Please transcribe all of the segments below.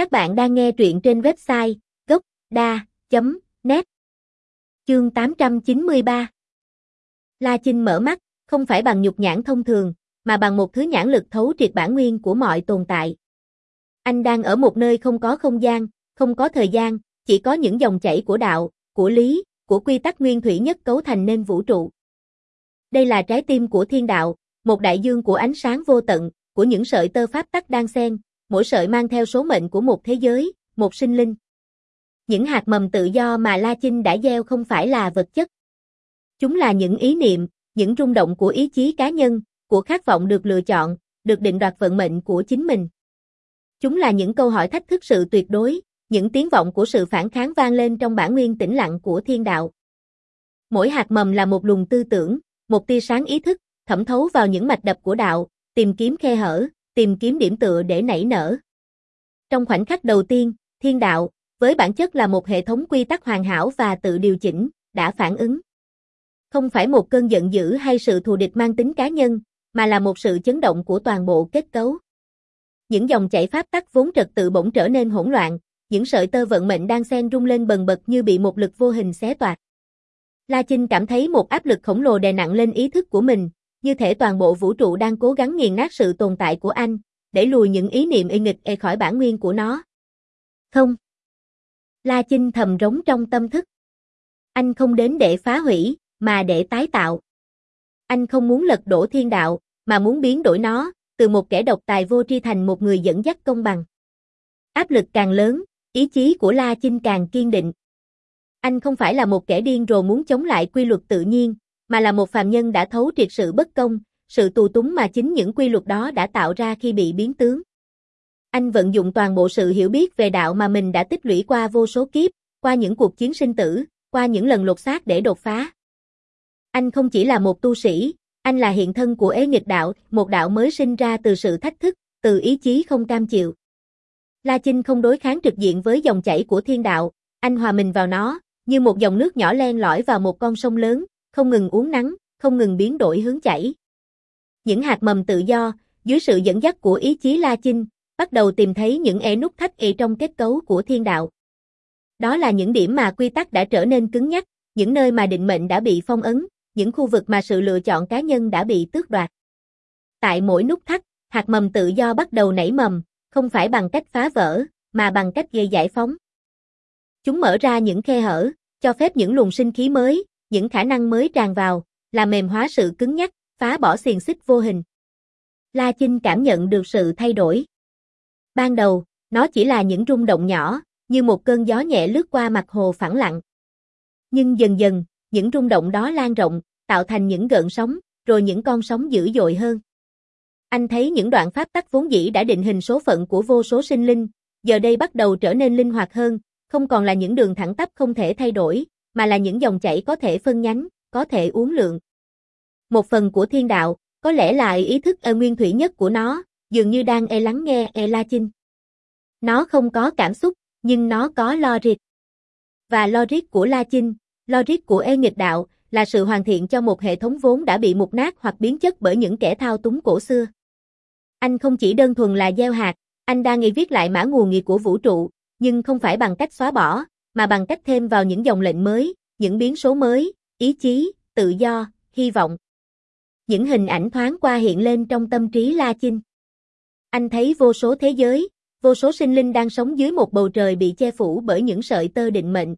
Các bạn đang nghe truyện trên website gốc.da.net Chương 893 La Chinh mở mắt, không phải bằng nhục nhãn thông thường, mà bằng một thứ nhãn lực thấu triệt bản nguyên của mọi tồn tại. Anh đang ở một nơi không có không gian, không có thời gian, chỉ có những dòng chảy của đạo, của lý, của quy tắc nguyên thủy nhất cấu thành nên vũ trụ. Đây là trái tim của thiên đạo, một đại dương của ánh sáng vô tận, của những sợi tơ pháp tắc đang xen, mỗi sợi mang theo số mệnh của một thế giới, một sinh linh. Những hạt mầm tự do mà La Chinh đã gieo không phải là vật chất. Chúng là những ý niệm, những rung động của ý chí cá nhân, của khát vọng được lựa chọn, được định đoạt vận mệnh của chính mình. Chúng là những câu hỏi thách thức sự tuyệt đối, những tiếng vọng của sự phản kháng vang lên trong bản nguyên tĩnh lặng của thiên đạo. Mỗi hạt mầm là một luồng tư tưởng, một tia sáng ý thức, thẩm thấu vào những mạch đập của đạo, tìm kiếm khe hở, tìm kiếm điểm tựa để nảy nở. Trong khoảnh khắc đầu tiên, thiên đạo, với bản chất là một hệ thống quy tắc hoàn hảo và tự điều chỉnh, đã phản ứng. Không phải một cơn giận dữ hay sự thù địch mang tính cá nhân, mà là một sự chấn động của toàn bộ kết cấu. Những dòng chảy pháp tắc vốn trật tự bỗng trở nên hỗn loạn, những sợi tơ vận mệnh đang xen rung lên bần bật như bị một lực vô hình xé toạc. La Chinh cảm thấy một áp lực khổng lồ đè nặng lên ý thức của mình, như thể toàn bộ vũ trụ đang cố gắng nghiền nát sự tồn tại của anh, để lùi những ý niệm y nghịch e khỏi bản nguyên của nó. Không. La Chinh thầm rống trong tâm thức. Anh không đến để phá hủy, mà để tái tạo. Anh không muốn lật đổ thiên đạo, mà muốn biến đổi nó, từ một kẻ độc tài vô tri thành một người dẫn dắt công bằng. Áp lực càng lớn, ý chí của La Chinh càng kiên định. Anh không phải là một kẻ điên rồ muốn chống lại quy luật tự nhiên, mà là một phàm nhân đã thấu triệt sự bất công, sự tù túng mà chính những quy luật đó đã tạo ra khi bị biến tướng. Anh vận dụng toàn bộ sự hiểu biết về đạo mà mình đã tích lũy qua vô số kiếp, qua những cuộc chiến sinh tử, qua những lần lột xác để đột phá. Anh không chỉ là một tu sĩ, anh là hiện thân của ế nghịch đạo, một đạo mới sinh ra từ sự thách thức, từ ý chí không cam chịu. La Chinh không đối kháng trực diện với dòng chảy của thiên đạo, anh hòa mình vào nó, như một dòng nước nhỏ len lỏi vào một con sông lớn, không ngừng uống nắng, không ngừng biến đổi hướng chảy. Những hạt mầm tự do, dưới sự dẫn dắt của ý chí La Chinh, bắt đầu tìm thấy những e nút thách ị trong kết cấu của thiên đạo. Đó là những điểm mà quy tắc đã trở nên cứng nhắc, những nơi mà định mệnh đã bị phong ấn, những khu vực mà sự lựa chọn cá nhân đã bị tước đoạt. Tại mỗi nút thắt, hạt mầm tự do bắt đầu nảy mầm, không phải bằng cách phá vỡ, mà bằng cách gây giải phóng. Chúng mở ra những khe hở, cho phép những luồng sinh khí mới, những khả năng mới tràn vào, làm mềm hóa sự cứng nhắc, phá bỏ xiềng xích vô hình. La Chinh cảm nhận được sự thay đổi. Ban đầu, nó chỉ là những rung động nhỏ, như một cơn gió nhẹ lướt qua mặt hồ phẳng lặng. Nhưng dần dần, những rung động đó lan rộng, tạo thành những gợn sóng, rồi những con sóng dữ dội hơn. Anh thấy những đoạn pháp tắc vốn dĩ đã định hình số phận của vô số sinh linh, giờ đây bắt đầu trở nên linh hoạt hơn, không còn là những đường thẳng tắp không thể thay đổi, mà là những dòng chảy có thể phân nhánh, có thể uốn lượn. Một phần của thiên đạo, có lẽ là ý thức ở nguyên thủy nhất của nó, dường như đang e lắng nghe e la chinh. Nó không có cảm xúc, nhưng nó có logic. Và logic của La Chinh, logic của e nghịch đạo, là sự hoàn thiện cho một hệ thống vốn đã bị mục nát hoặc biến chất bởi những kẻ thao túng cổ xưa. Anh không chỉ đơn thuần là gieo hạt, anh đang nghi viết lại mã nguồn nghi của vũ trụ, nhưng không phải bằng cách xóa bỏ, mà bằng cách thêm vào những dòng lệnh mới, những biến số mới, ý chí, tự do, hy vọng. Những hình ảnh thoáng qua hiện lên trong tâm trí La Chinh. Anh thấy vô số thế giới, vô số sinh linh đang sống dưới một bầu trời bị che phủ bởi những sợi tơ định mệnh.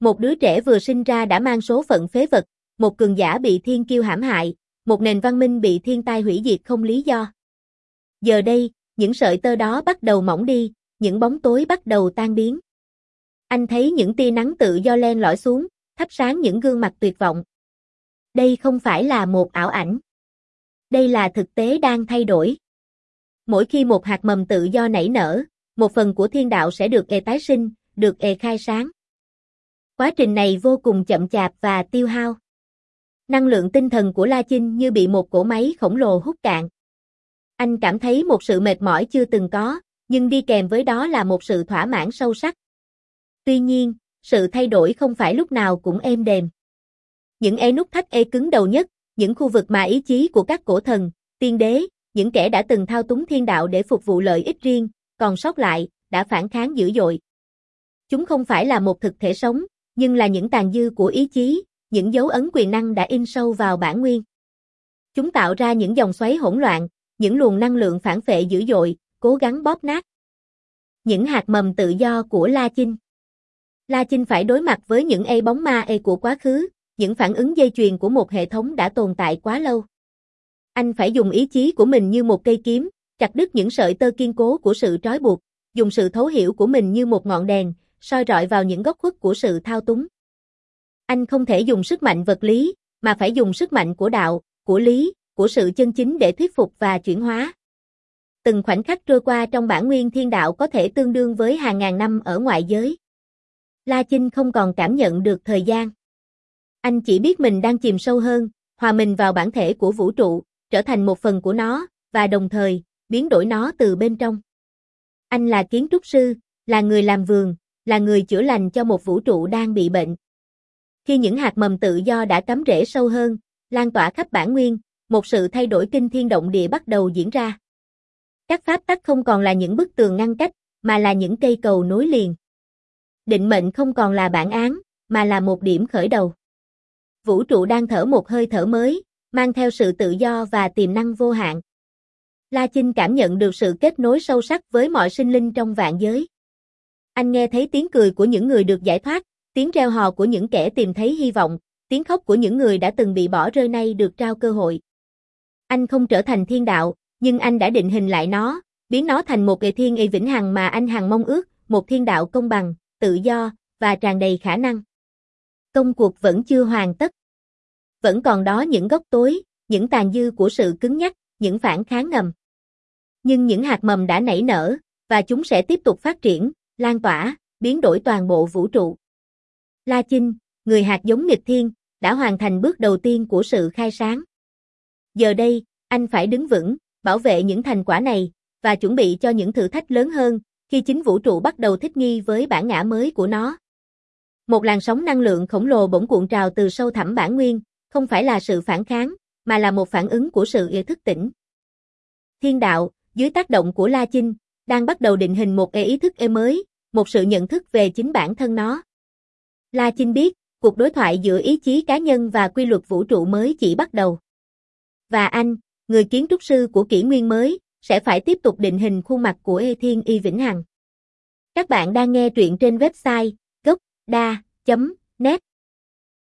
Một đứa trẻ vừa sinh ra đã mang số phận phế vật, một cường giả bị thiên kiêu hãm hại, một nền văn minh bị thiên tai hủy diệt không lý do. Giờ đây, những sợi tơ đó bắt đầu mỏng đi, những bóng tối bắt đầu tan biến. Anh thấy những tia nắng tự do len lỏi xuống, thắp sáng những gương mặt tuyệt vọng. Đây không phải là một ảo ảnh. Đây là thực tế đang thay đổi. Mỗi khi một hạt mầm tự do nảy nở, một phần của thiên đạo sẽ được ề tái sinh, được ề khai sáng. Quá trình này vô cùng chậm chạp và tiêu hao. Năng lượng tinh thần của La Chinh như bị một cỗ máy khổng lồ hút cạn. Anh cảm thấy một sự mệt mỏi chưa từng có, nhưng đi kèm với đó là một sự thỏa mãn sâu sắc. Tuy nhiên, sự thay đổi không phải lúc nào cũng êm đềm. Những e nút thách e cứng đầu nhất, những khu vực mà ý chí của các cổ thần, tiên đế, những kẻ đã từng thao túng thiên đạo để phục vụ lợi ích riêng, còn sót lại, đã phản kháng dữ dội. Chúng không phải là một thực thể sống, nhưng là những tàn dư của ý chí, những dấu ấn quyền năng đã in sâu vào bản nguyên. Chúng tạo ra những dòng xoáy hỗn loạn, những luồng năng lượng phản phệ dữ dội, cố gắng bóp nát. Những hạt mầm tự do của La Chinh La Chinh phải đối mặt với những e bóng ma e của quá khứ, những phản ứng dây chuyền của một hệ thống đã tồn tại quá lâu. Anh phải dùng ý chí của mình như một cây kiếm, chặt đứt những sợi tơ kiên cố của sự trói buộc, dùng sự thấu hiểu của mình như một ngọn đèn, soi rọi vào những góc khuất của sự thao túng. Anh không thể dùng sức mạnh vật lý, mà phải dùng sức mạnh của đạo, của lý, của sự chân chính để thuyết phục và chuyển hóa. Từng khoảnh khắc trôi qua trong bản nguyên thiên đạo có thể tương đương với hàng ngàn năm ở ngoại giới. La Chinh không còn cảm nhận được thời gian. Anh chỉ biết mình đang chìm sâu hơn, hòa mình vào bản thể của vũ trụ, trở thành một phần của nó, và đồng thời, biến đổi nó từ bên trong. Anh là kiến trúc sư, là người làm vườn, là người chữa lành cho một vũ trụ đang bị bệnh. Khi những hạt mầm tự do đã cắm rễ sâu hơn, lan tỏa khắp bản nguyên, một sự thay đổi kinh thiên động địa bắt đầu diễn ra. Các pháp tắc không còn là những bức tường ngăn cách, mà là những cây cầu nối liền. Định mệnh không còn là bản án, mà là một điểm khởi đầu. Vũ trụ đang thở một hơi thở mới, mang theo sự tự do và tiềm năng vô hạn. La Chinh cảm nhận được sự kết nối sâu sắc với mọi sinh linh trong vạn giới. Anh nghe thấy tiếng cười của những người được giải thoát, tiếng reo hò của những kẻ tìm thấy hy vọng, tiếng khóc của những người đã từng bị bỏ rơi nay được trao cơ hội. Anh không trở thành thiên đạo, nhưng anh đã định hình lại nó, biến nó thành một nghệ thiên y vĩnh hằng mà anh hằng mong ước, một thiên đạo công bằng, tự do, và tràn đầy khả năng. Công cuộc vẫn chưa hoàn tất. Vẫn còn đó những góc tối, những tàn dư của sự cứng nhắc, những phản kháng ngầm. Nhưng những hạt mầm đã nảy nở, và chúng sẽ tiếp tục phát triển, lan tỏa, biến đổi toàn bộ vũ trụ. La Chinh, người hạt giống nghịch thiên, đã hoàn thành bước đầu tiên của sự khai sáng. Giờ đây, anh phải đứng vững, bảo vệ những thành quả này, và chuẩn bị cho những thử thách lớn hơn, khi chính vũ trụ bắt đầu thích nghi với bản ngã mới của nó. Một làn sóng năng lượng khổng lồ bỗng cuộn trào từ sâu thẳm bản nguyên, không phải là sự phản kháng, mà là một phản ứng của sự ý thức tỉnh. Thiên đạo, dưới tác động của La Chinh, đang bắt đầu định hình một ý thức e mới, một sự nhận thức về chính bản thân nó. La Chinh biết, cuộc đối thoại giữa ý chí cá nhân và quy luật vũ trụ mới chỉ bắt đầu. Và anh, người kiến trúc sư của kỷ nguyên mới, sẽ phải tiếp tục định hình khuôn mặt của Ê Thiên Y Vĩnh Hằng. Các bạn đang nghe truyện trên website gocda.net